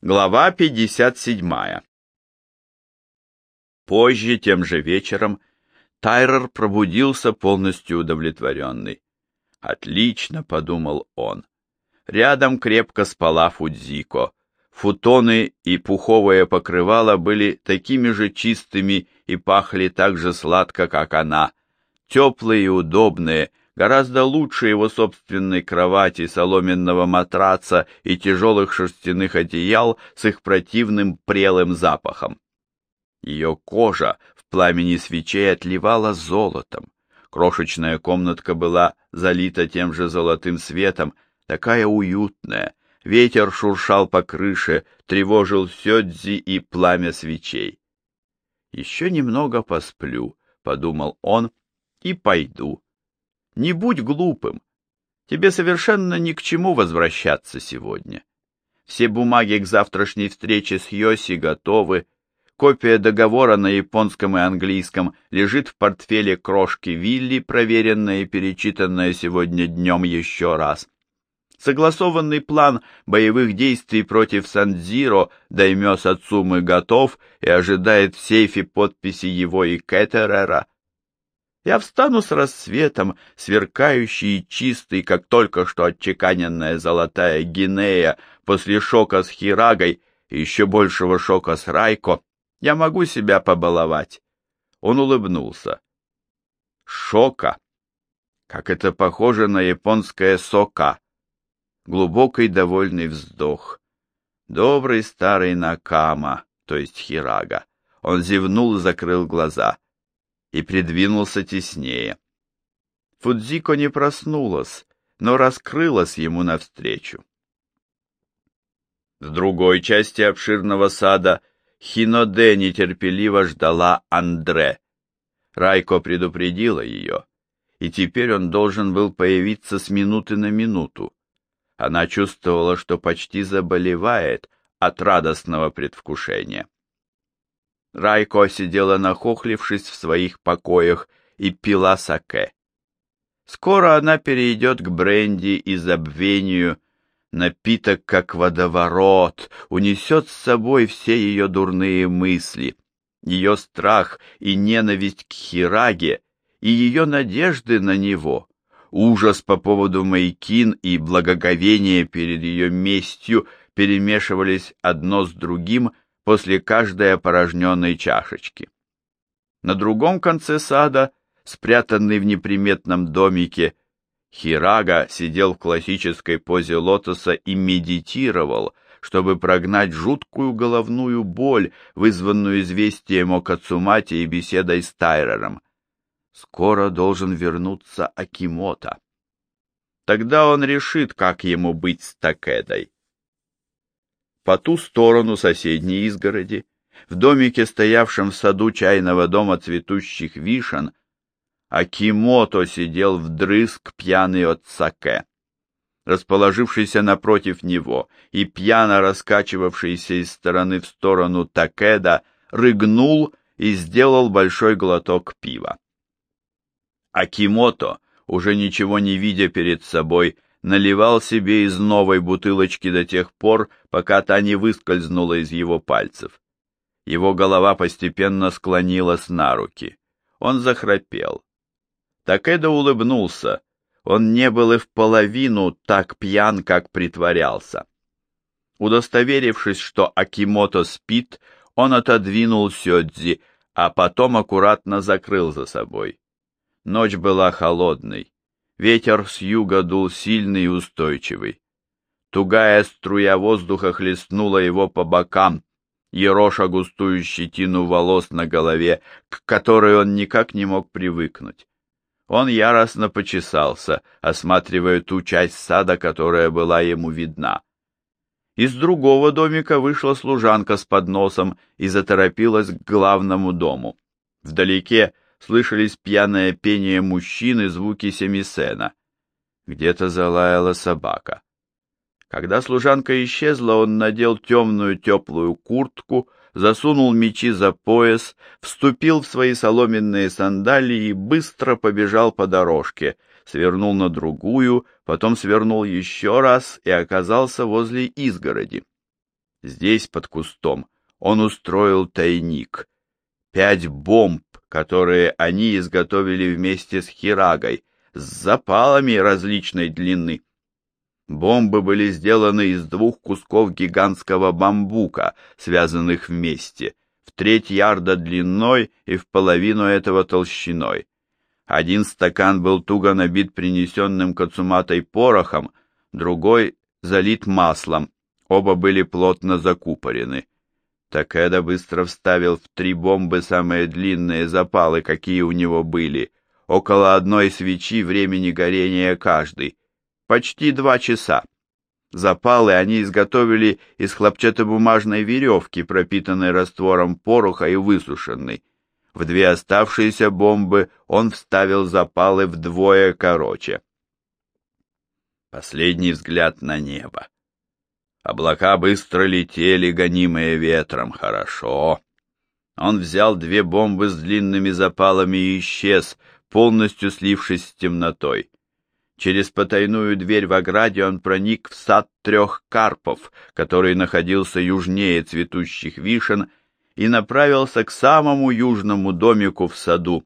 Глава 57 Позже, тем же вечером, Тайрер пробудился полностью удовлетворенный. «Отлично», — подумал он. Рядом крепко спала Фудзико. Футоны и пуховое покрывало были такими же чистыми и пахли так же сладко, как она. Теплые и удобные, гораздо лучше его собственной кровати, соломенного матраца и тяжелых шерстяных одеял с их противным прелым запахом. Ее кожа в пламени свечей отливала золотом. Крошечная комнатка была залита тем же золотым светом, такая уютная. Ветер шуршал по крыше, тревожил сёдзи и пламя свечей. «Еще немного посплю», — подумал он, — «и пойду». Не будь глупым. Тебе совершенно ни к чему возвращаться сегодня. Все бумаги к завтрашней встрече с Йоси готовы. Копия договора на японском и английском лежит в портфеле крошки Вилли, проверенная и перечитанная сегодня днем еще раз. Согласованный план боевых действий против Сан-Дзиро Даймё Сацумы готов и ожидает в сейфе подписи его и Кеттерера. Я встану с рассветом, сверкающий и чистый, как только что отчеканенная золотая гинея после шока с Хирагой и еще большего шока с Райко. Я могу себя побаловать. Он улыбнулся. Шока. Как это похоже на японское сока. Глубокий довольный вздох. Добрый старый Накама, то есть Хирага. Он зевнул и закрыл глаза и придвинулся теснее. Фудзико не проснулась, но раскрылась ему навстречу. В другой части обширного сада Хиноде нетерпеливо ждала Андре. Райко предупредила ее, и теперь он должен был появиться с минуты на минуту. Она чувствовала, что почти заболевает от радостного предвкушения. Райко сидела нахохлившись в своих покоях и пила саке. Скоро она перейдет к бренди и забвению, напиток, как водоворот, унесет с собой все ее дурные мысли, ее страх и ненависть к Хираге и ее надежды на него, ужас по поводу Майкин и благоговение перед ее местью перемешивались одно с другим — после каждой опорожненной чашечки. На другом конце сада, спрятанный в неприметном домике, Хирага сидел в классической позе лотоса и медитировал, чтобы прогнать жуткую головную боль, вызванную известием о Кацумате и беседой с Тайрером. Скоро должен вернуться Акимото. Тогда он решит, как ему быть с Такедой. По ту сторону соседней изгороди, в домике, стоявшем в саду чайного дома цветущих вишен, Акимото сидел вдрызг пьяный от саке. Расположившийся напротив него и пьяно раскачивавшийся из стороны в сторону Такеда рыгнул и сделал большой глоток пива. Акимото, уже ничего не видя перед собой, наливал себе из новой бутылочки до тех пор, пока та не выскользнула из его пальцев. Его голова постепенно склонилась на руки. Он захрапел. Такэдо улыбнулся. Он не был и в половину так пьян, как притворялся. Удостоверившись, что Акимото спит, он отодвинул Сёдзи, а потом аккуратно закрыл за собой. Ночь была холодной. Ветер с юга дул сильный и устойчивый. Тугая струя воздуха хлестнула его по бокам, ероша густую щетину волос на голове, к которой он никак не мог привыкнуть. Он яростно почесался, осматривая ту часть сада, которая была ему видна. Из другого домика вышла служанка с подносом и заторопилась к главному дому. Вдалеке слышались пьяное пение мужчин и звуки семисена. Где-то залаяла собака. Когда служанка исчезла, он надел темную теплую куртку, засунул мечи за пояс, вступил в свои соломенные сандалии и быстро побежал по дорожке, свернул на другую, потом свернул еще раз и оказался возле изгороди. Здесь, под кустом, он устроил тайник. Пять бомб, которые они изготовили вместе с Хирагой, с запалами различной длины. Бомбы были сделаны из двух кусков гигантского бамбука, связанных вместе, в треть ярда длиной и в половину этого толщиной. Один стакан был туго набит принесенным Кацуматой порохом, другой залит маслом, оба были плотно закупорены. Такеда быстро вставил в три бомбы самые длинные запалы, какие у него были, около одной свечи времени горения каждый, почти два часа. Запалы они изготовили из хлопчатобумажной веревки, пропитанной раствором пороха и высушенной. В две оставшиеся бомбы он вставил запалы вдвое короче. Последний взгляд на небо. Облака быстро летели, гонимые ветром. Хорошо. Он взял две бомбы с длинными запалами и исчез, полностью слившись с темнотой. Через потайную дверь в ограде он проник в сад трех карпов, который находился южнее цветущих вишен, и направился к самому южному домику в саду,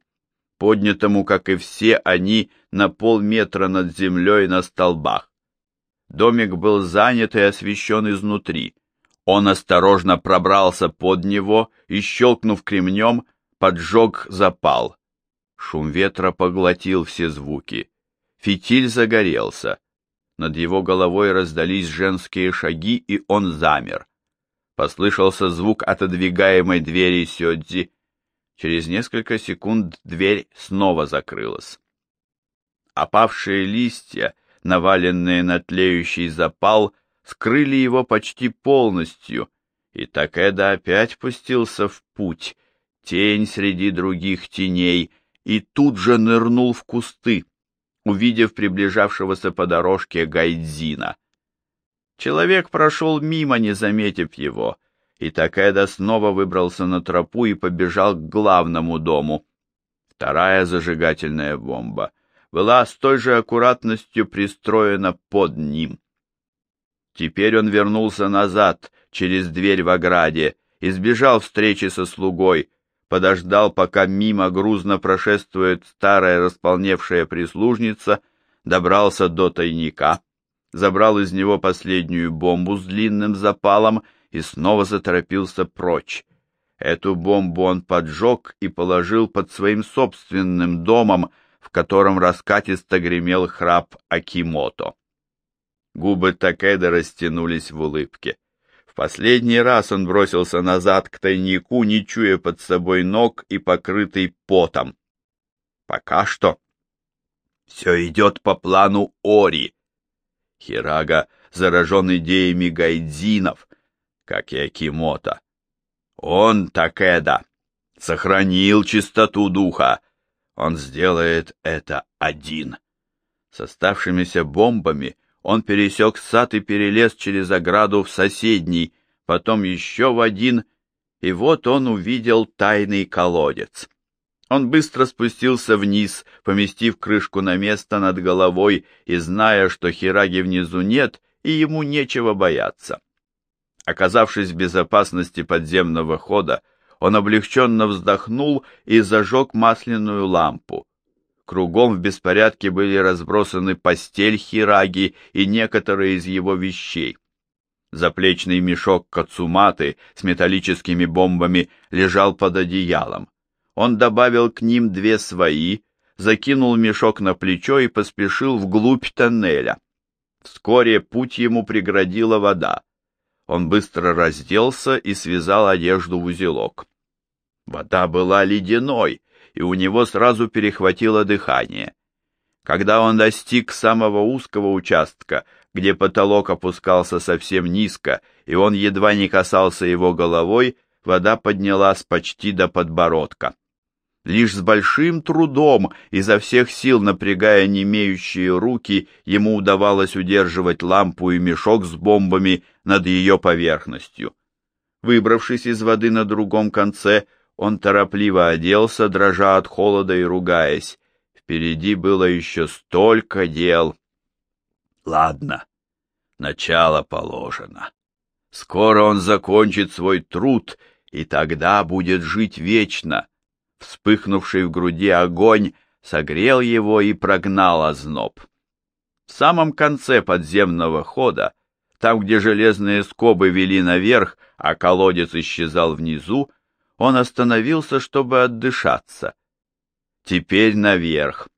поднятому, как и все они, на полметра над землей на столбах. Домик был занят и освещен изнутри. Он осторожно пробрался под него и, щелкнув кремнем, поджег запал. Шум ветра поглотил все звуки. Фитиль загорелся. Над его головой раздались женские шаги, и он замер. Послышался звук отодвигаемой двери Сёдзи. Через несколько секунд дверь снова закрылась. Опавшие листья, наваленные на тлеющий запал, скрыли его почти полностью, и Такеда опять пустился в путь, тень среди других теней, и тут же нырнул в кусты, увидев приближавшегося по дорожке Гайдзина. Человек прошел мимо, не заметив его, и Такеда снова выбрался на тропу и побежал к главному дому. Вторая зажигательная бомба была с той же аккуратностью пристроена под ним. Теперь он вернулся назад, через дверь в ограде, избежал встречи со слугой, подождал, пока мимо грузно прошествует старая располневшая прислужница, добрался до тайника забрал из него последнюю бомбу с длинным запалом и снова заторопился прочь. Эту бомбу он поджег и положил под своим собственным домом, котором раскатисто гремел храп Акимото. Губы Такеда растянулись в улыбке. В последний раз он бросился назад к тайнику, не чуя под собой ног и покрытый потом. Пока что все идет по плану Ори. Хирага заражен идеями гайдзинов, как и Акимото. Он, Такеда, сохранил чистоту духа. Он сделает это один. С оставшимися бомбами он пересек сад и перелез через ограду в соседний, потом еще в один, и вот он увидел тайный колодец. Он быстро спустился вниз, поместив крышку на место над головой и зная, что Хираги внизу нет, и ему нечего бояться. Оказавшись в безопасности подземного хода, он облегченно вздохнул и зажег масляную лампу. Кругом в беспорядке были разбросаны постель Хираги и некоторые из его вещей. Заплечный мешок Кацуматы с металлическими бомбами лежал под одеялом он добавил к ним две свои, закинул мешок на плечо и поспешил вглубь тоннеля. Вскоре путь ему преградила вода. Он быстро разделся и связал одежду в узелок. Вода была ледяной, и у него сразу перехватило дыхание. Когда он достиг самого узкого участка, где потолок опускался совсем низко, и он едва не касался его головой, вода поднялась почти до подбородка. Лишь с большим трудом, изо всех сил напрягая немеющие руки, ему удавалось удерживать лампу и мешок с бомбами над ее поверхностью. Выбравшись из воды на другом конце, он торопливо оделся, дрожа от холода и ругаясь. Впереди было еще столько дел. Ладно, начало положено. Скоро он закончит свой труд, и тогда будет жить вечно. Вспыхнувший в груди огонь согрел его и прогнал озноб. В самом конце подземного хода, там, где железные скобы вели наверх, а колодец исчезал внизу, он остановился, чтобы отдышаться. Теперь наверх.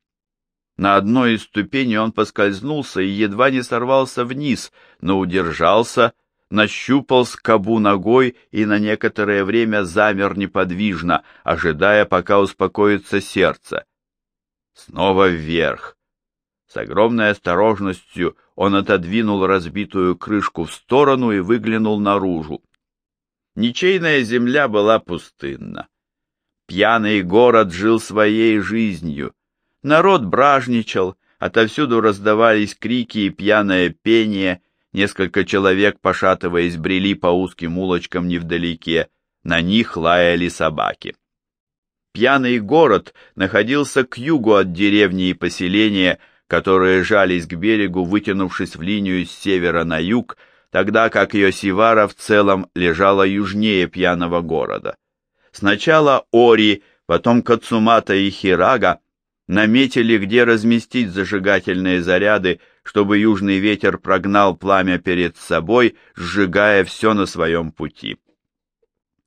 На одной из ступеней он поскользнулся и едва не сорвался вниз, но удержался, нащупал скобу ногой и на некоторое время замер неподвижно, ожидая, пока успокоится сердце. Снова вверх. С огромной осторожностью он отодвинул разбитую крышку в сторону и выглянул наружу. Ничейная земля была пустынна. Пьяный город жил своей жизнью. Народ бражничал, отовсюду раздавались крики и пьяное пение, несколько человек, пошатываясь, брели по узким улочкам невдалеке, на них лаяли собаки. Пьяный город находился к югу от деревни и поселения, которые жались к берегу, вытянувшись в линию с севера на юг, тогда как Йосивара в целом лежала южнее пьяного города. Сначала Ори, потом Кацумата и Хирага наметили, где разместить зажигательные заряды, чтобы южный ветер прогнал пламя перед собой, сжигая все на своем пути.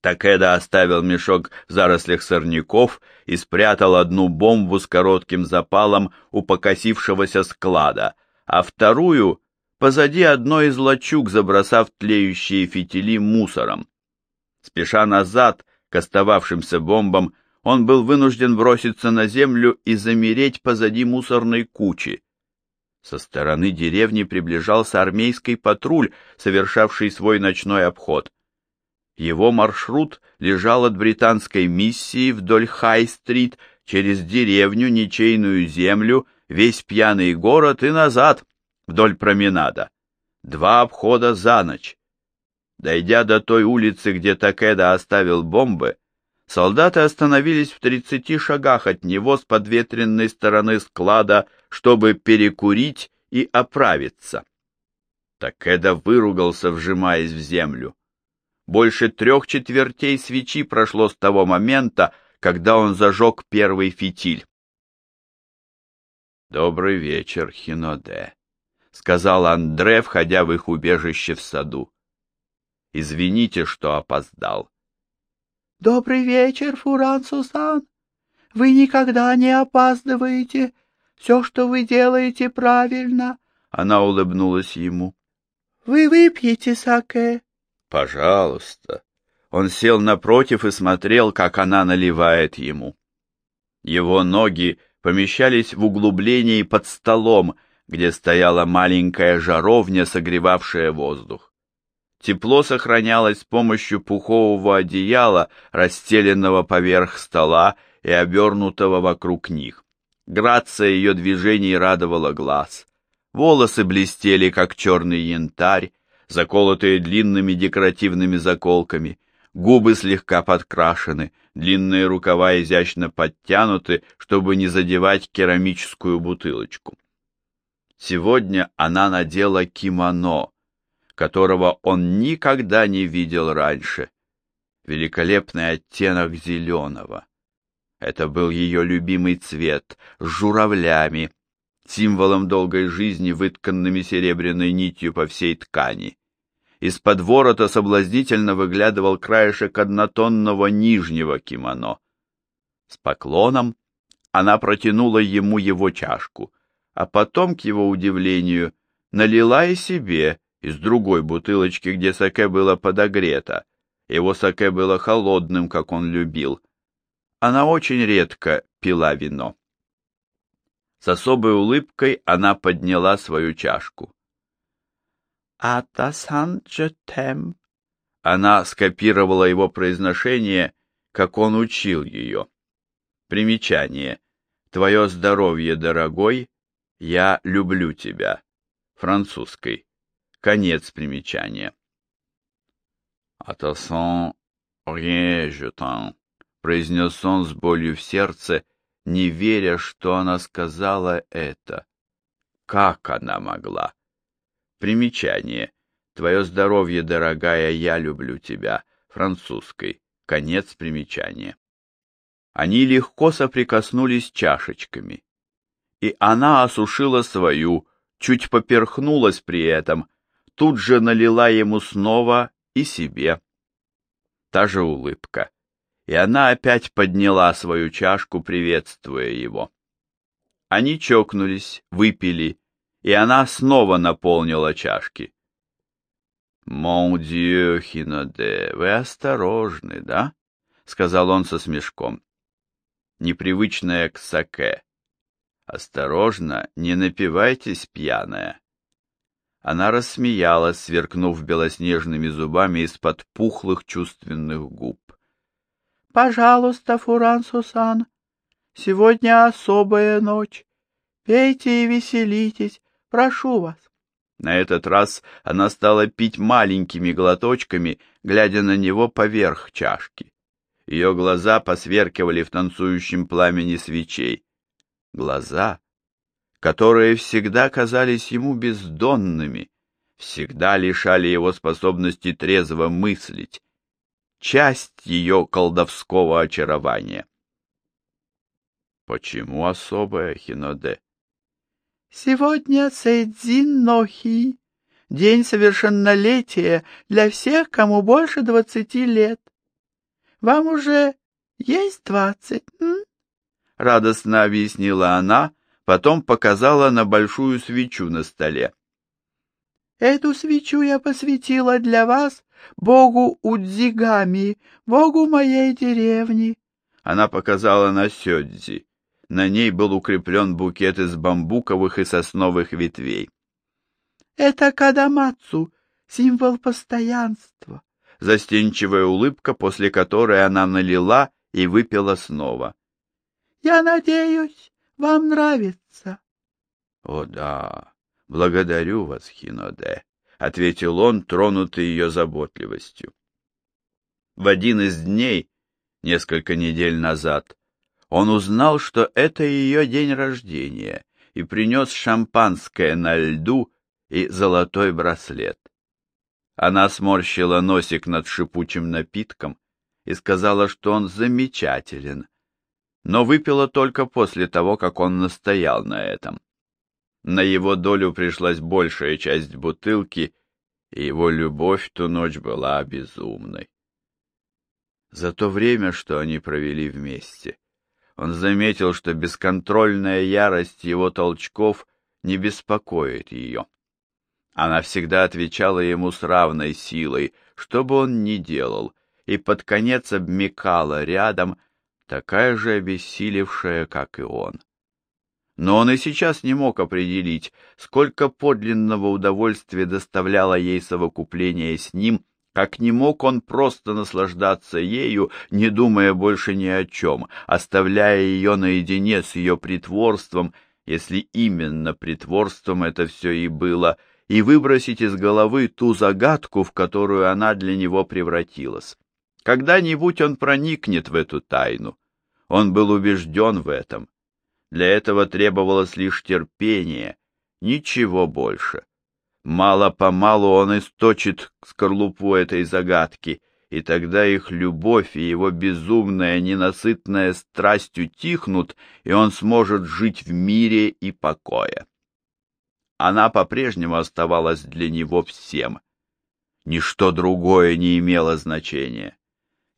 Такеда оставил мешок в зарослях сорняков и спрятал одну бомбу с коротким запалом у покосившегося склада, а вторую — позади одной из лачуг, забросав тлеющие фитили мусором. Спеша назад к остававшимся бомбам, он был вынужден броситься на землю и замереть позади мусорной кучи. Со стороны деревни приближался армейский патруль, совершавший свой ночной обход. Его маршрут лежал от британской миссии вдоль Хай-стрит через деревню, ничейную землю, весь пьяный город и назад, вдоль променада. Два обхода за ночь. Дойдя до той улицы, где Такеда оставил бомбы, Солдаты остановились в тридцати шагах от него с подветренной стороны склада, чтобы перекурить и оправиться. Такеда выругался, вжимаясь в землю. Больше трех четвертей свечи прошло с того момента, когда он зажег первый фитиль. «Добрый вечер, Хиноде», — сказал Андре, входя в их убежище в саду. «Извините, что опоздал. «Добрый вечер, Фуран Сусан. Вы никогда не опаздываете. Все, что вы делаете, правильно». Она улыбнулась ему. «Вы выпьете саке?» «Пожалуйста». Он сел напротив и смотрел, как она наливает ему. Его ноги помещались в углублении под столом, где стояла маленькая жаровня, согревавшая воздух. Тепло сохранялось с помощью пухового одеяла, расстеленного поверх стола и обернутого вокруг них. Грация ее движений радовала глаз. Волосы блестели, как черный янтарь, заколотые длинными декоративными заколками, губы слегка подкрашены, длинные рукава изящно подтянуты, чтобы не задевать керамическую бутылочку. Сегодня она надела кимоно, которого он никогда не видел раньше. Великолепный оттенок зеленого. Это был ее любимый цвет, с журавлями, символом долгой жизни, вытканными серебряной нитью по всей ткани. Из-под ворота соблазнительно выглядывал краешек однотонного нижнего кимоно. С поклоном она протянула ему его чашку, а потом, к его удивлению, налила и себе из другой бутылочки, где саке было подогрето. Его саке было холодным, как он любил. Она очень редко пила вино. С особой улыбкой она подняла свою чашку. «Атасан тем». Она скопировала его произношение, как он учил ее. Примечание. «Твое здоровье, дорогой, я люблю тебя». Французской. Конец примечания. «Attention, rien je t'en», — произнес он с болью в сердце, не веря, что она сказала это. Как она могла? Примечание. Твое здоровье, дорогая, я люблю тебя, французской. Конец примечания. Они легко соприкоснулись чашечками. И она осушила свою, чуть поперхнулась при этом, тут же налила ему снова и себе. Та же улыбка. И она опять подняла свою чашку, приветствуя его. Они чокнулись, выпили, и она снова наполнила чашки. «Мон дью, Хиноде, вы осторожны, да?» — сказал он со смешком. Непривычная к саке. «Осторожно, не напивайтесь, пьяная». Она рассмеялась, сверкнув белоснежными зубами из-под пухлых чувственных губ. «Пожалуйста, Фуран Сусан, сегодня особая ночь. Пейте и веселитесь, прошу вас». На этот раз она стала пить маленькими глоточками, глядя на него поверх чашки. Ее глаза посверкивали в танцующем пламени свечей. Глаза, которые всегда казались ему бездонными, всегда лишали его способности трезво мыслить, часть ее колдовского очарования. Почему особая Хиноде? Сегодня Сэйдзин Нохи, день совершеннолетия для всех, кому больше двадцати лет. Вам уже есть двадцать, м? Радостно объяснила она, потом показала на большую свечу на столе. Эту свечу я посвятила для вас, богу Удзигами, богу моей деревни. Она показала на Сёдзи. На ней был укреплен букет из бамбуковых и сосновых ветвей. Это Кадамацу, символ постоянства. Застенчивая улыбка, после которой она налила и выпила снова. Я надеюсь, вам нравится. О да, благодарю вас, Хиноде, ответил он, тронутый ее заботливостью. В один из дней, несколько недель назад, он узнал, что это ее день рождения, и принес шампанское на льду и золотой браслет. Она сморщила носик над шипучим напитком и сказала, что он замечателен, но выпила только после того, как он настоял на этом. На его долю пришлась большая часть бутылки, и его любовь ту ночь была безумной. За то время, что они провели вместе, он заметил, что бесконтрольная ярость его толчков не беспокоит ее. Она всегда отвечала ему с равной силой, что бы он ни делал, и под конец обмекала рядом, такая же обессилевшая, как и он. Но он и сейчас не мог определить, сколько подлинного удовольствия доставляло ей совокупление с ним как не мог он просто наслаждаться ею, не думая больше ни о чем, оставляя ее наедине с ее притворством, если именно притворством это все и было, и выбросить из головы ту загадку, в которую она для него превратилась. Когда-нибудь он проникнет в эту тайну. Он был убежден в этом. Для этого требовалось лишь терпение, ничего больше. Мало-помалу он источит скорлупу этой загадки, и тогда их любовь и его безумная, ненасытная страсть утихнут, и он сможет жить в мире и покое. Она по-прежнему оставалась для него всем. Ничто другое не имело значения.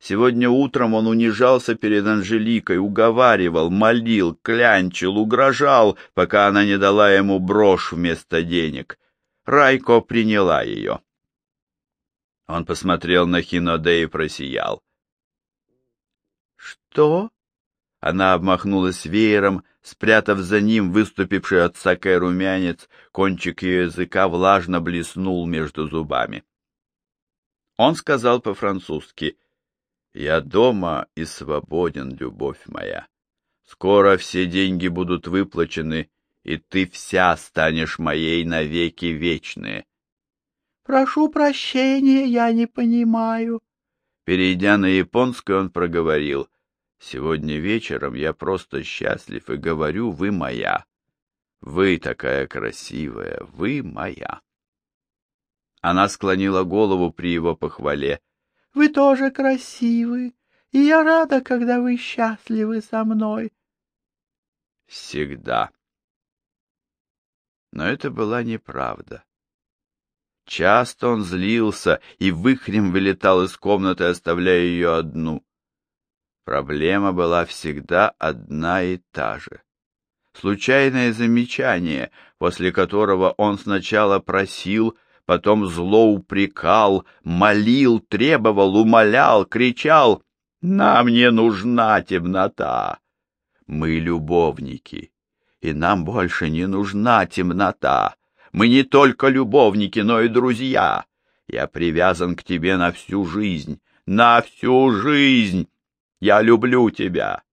Сегодня утром он унижался перед Анжеликой, уговаривал, молил, клянчил, угрожал, пока она не дала ему брошь вместо денег — Райко приняла ее. Он посмотрел на Хиноде и просиял. «Что?» Она обмахнулась веером, спрятав за ним выступивший от саке румянец, кончик ее языка влажно блеснул между зубами. Он сказал по-французски, «Я дома и свободен, любовь моя. Скоро все деньги будут выплачены, и ты вся станешь моей навеки вечные. Прошу прощения, я не понимаю. Перейдя на японский, он проговорил. Сегодня вечером я просто счастлив и говорю, вы моя. Вы такая красивая, вы моя. Она склонила голову при его похвале. — Вы тоже красивы, и я рада, когда вы счастливы со мной. — Всегда. Но это была неправда. Часто он злился и выхрем вылетал из комнаты, оставляя ее одну. Проблема была всегда одна и та же. Случайное замечание, после которого он сначала просил, потом зло упрекал, молил, требовал, умолял, кричал «Нам не нужна темнота! Мы любовники, и нам больше не нужна темнота!» Мы не только любовники, но и друзья. Я привязан к тебе на всю жизнь, на всю жизнь. Я люблю тебя.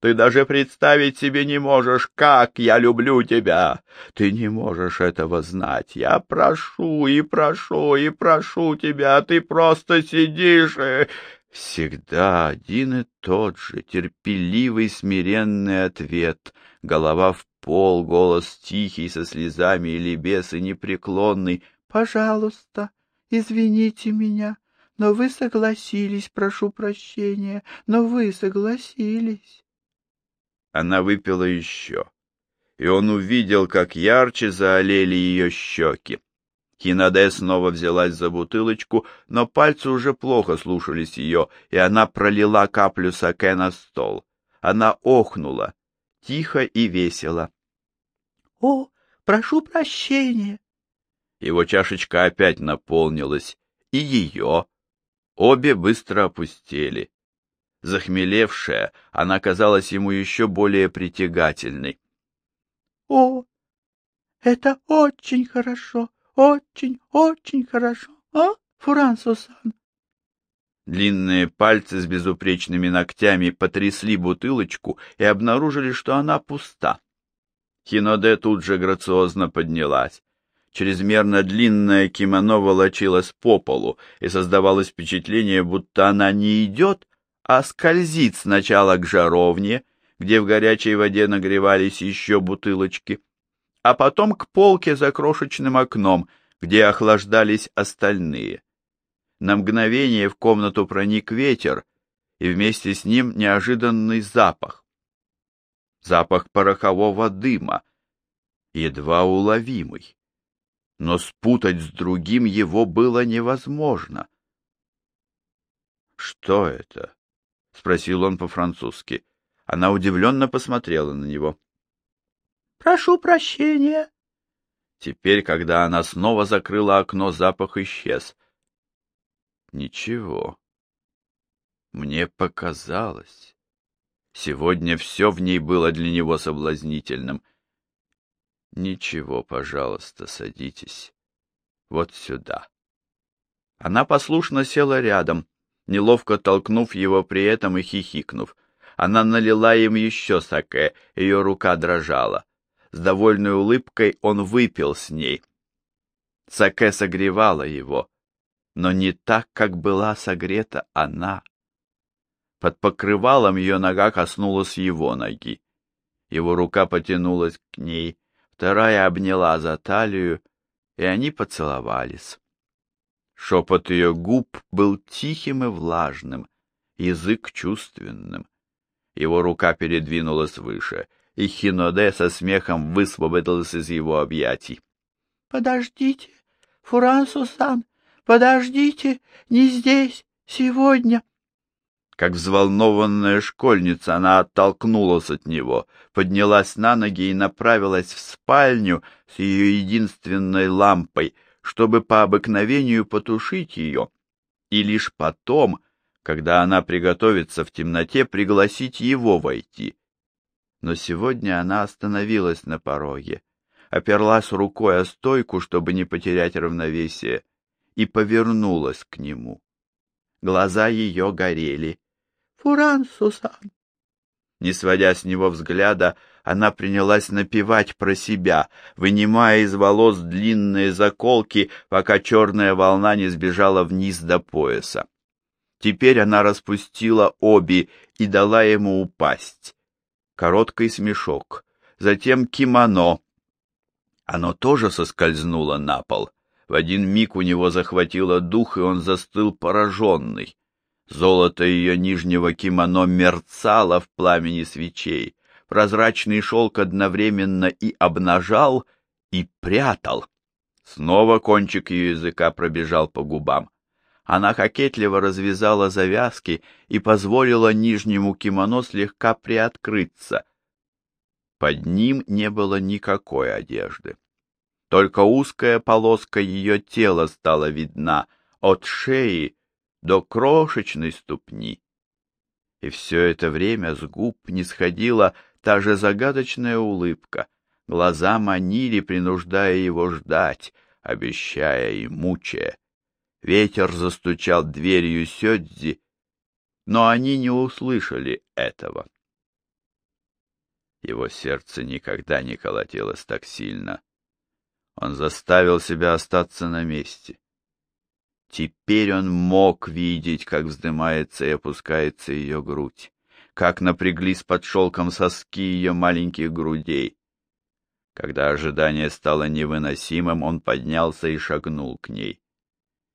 Ты даже представить себе не можешь, как я люблю тебя. Ты не можешь этого знать. Я прошу и прошу и прошу тебя, а ты просто сидишь и... Всегда один и тот же терпеливый смиренный ответ, голова в пол, голос тихий, со слезами или бес и непреклонный. «Пожалуйста, извините меня, но вы согласились, прошу прощения, но вы согласились». Она выпила еще, и он увидел, как ярче заолели ее щеки. Хинаде снова взялась за бутылочку, но пальцы уже плохо слушались ее, и она пролила каплю саке на стол. Она охнула, тихо и весело. — О, прошу прощения! Его чашечка опять наполнилась, и ее. Обе быстро опустели. Захмелевшая, она казалась ему еще более притягательной. — О, это очень хорошо, очень, очень хорошо, а, Фуран-Сусан? Длинные пальцы с безупречными ногтями потрясли бутылочку и обнаружили, что она пуста. Хиноде тут же грациозно поднялась. Чрезмерно длинное кимоно волочилось по полу, и создавалось впечатление, будто она не идет, а скользит сначала к жаровне, где в горячей воде нагревались еще бутылочки, а потом к полке за крошечным окном, где охлаждались остальные. На мгновение в комнату проник ветер, и вместе с ним неожиданный запах. Запах порохового дыма, едва уловимый. Но спутать с другим его было невозможно. «Что это?» — спросил он по-французски. Она удивленно посмотрела на него. «Прошу прощения». Теперь, когда она снова закрыла окно, запах исчез. Ничего. Мне показалось. Сегодня все в ней было для него соблазнительным. Ничего, пожалуйста, садитесь. Вот сюда. Она послушно села рядом, неловко толкнув его при этом и хихикнув. Она налила им еще саке, ее рука дрожала. С довольной улыбкой он выпил с ней. Саке согревала его но не так, как была согрета она. Под покрывалом ее нога коснулась его ноги. Его рука потянулась к ней, вторая обняла за талию, и они поцеловались. Шепот ее губ был тихим и влажным, язык чувственным. Его рука передвинулась выше, и Хиноде со смехом высвободилась из его объятий. — Подождите, Фуран Сусан, Подождите, не здесь, сегодня. Как взволнованная школьница, она оттолкнулась от него, поднялась на ноги и направилась в спальню с ее единственной лампой, чтобы по обыкновению потушить ее, и лишь потом, когда она приготовится в темноте, пригласить его войти. Но сегодня она остановилась на пороге, оперлась рукой о стойку, чтобы не потерять равновесие, и повернулась к нему. Глаза ее горели. «Фуран, Сусан!» Не сводя с него взгляда, она принялась напевать про себя, вынимая из волос длинные заколки, пока черная волна не сбежала вниз до пояса. Теперь она распустила обе и дала ему упасть. Короткий смешок, затем кимоно. Оно тоже соскользнуло на пол. В один миг у него захватило дух, и он застыл пораженный. Золото ее нижнего кимоно мерцало в пламени свечей. Прозрачный шелк одновременно и обнажал, и прятал. Снова кончик ее языка пробежал по губам. Она кокетливо развязала завязки и позволила нижнему кимоно слегка приоткрыться. Под ним не было никакой одежды. Только узкая полоска ее тела стала видна от шеи до крошечной ступни. И все это время с губ не сходила та же загадочная улыбка. Глаза манили, принуждая его ждать, обещая и мучая. Ветер застучал дверью Сёдзи, но они не услышали этого. Его сердце никогда не колотилось так сильно. Он заставил себя остаться на месте. Теперь он мог видеть, как вздымается и опускается ее грудь, как напряглись под шелком соски ее маленьких грудей. Когда ожидание стало невыносимым, он поднялся и шагнул к ней.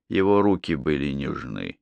Его руки были нежны.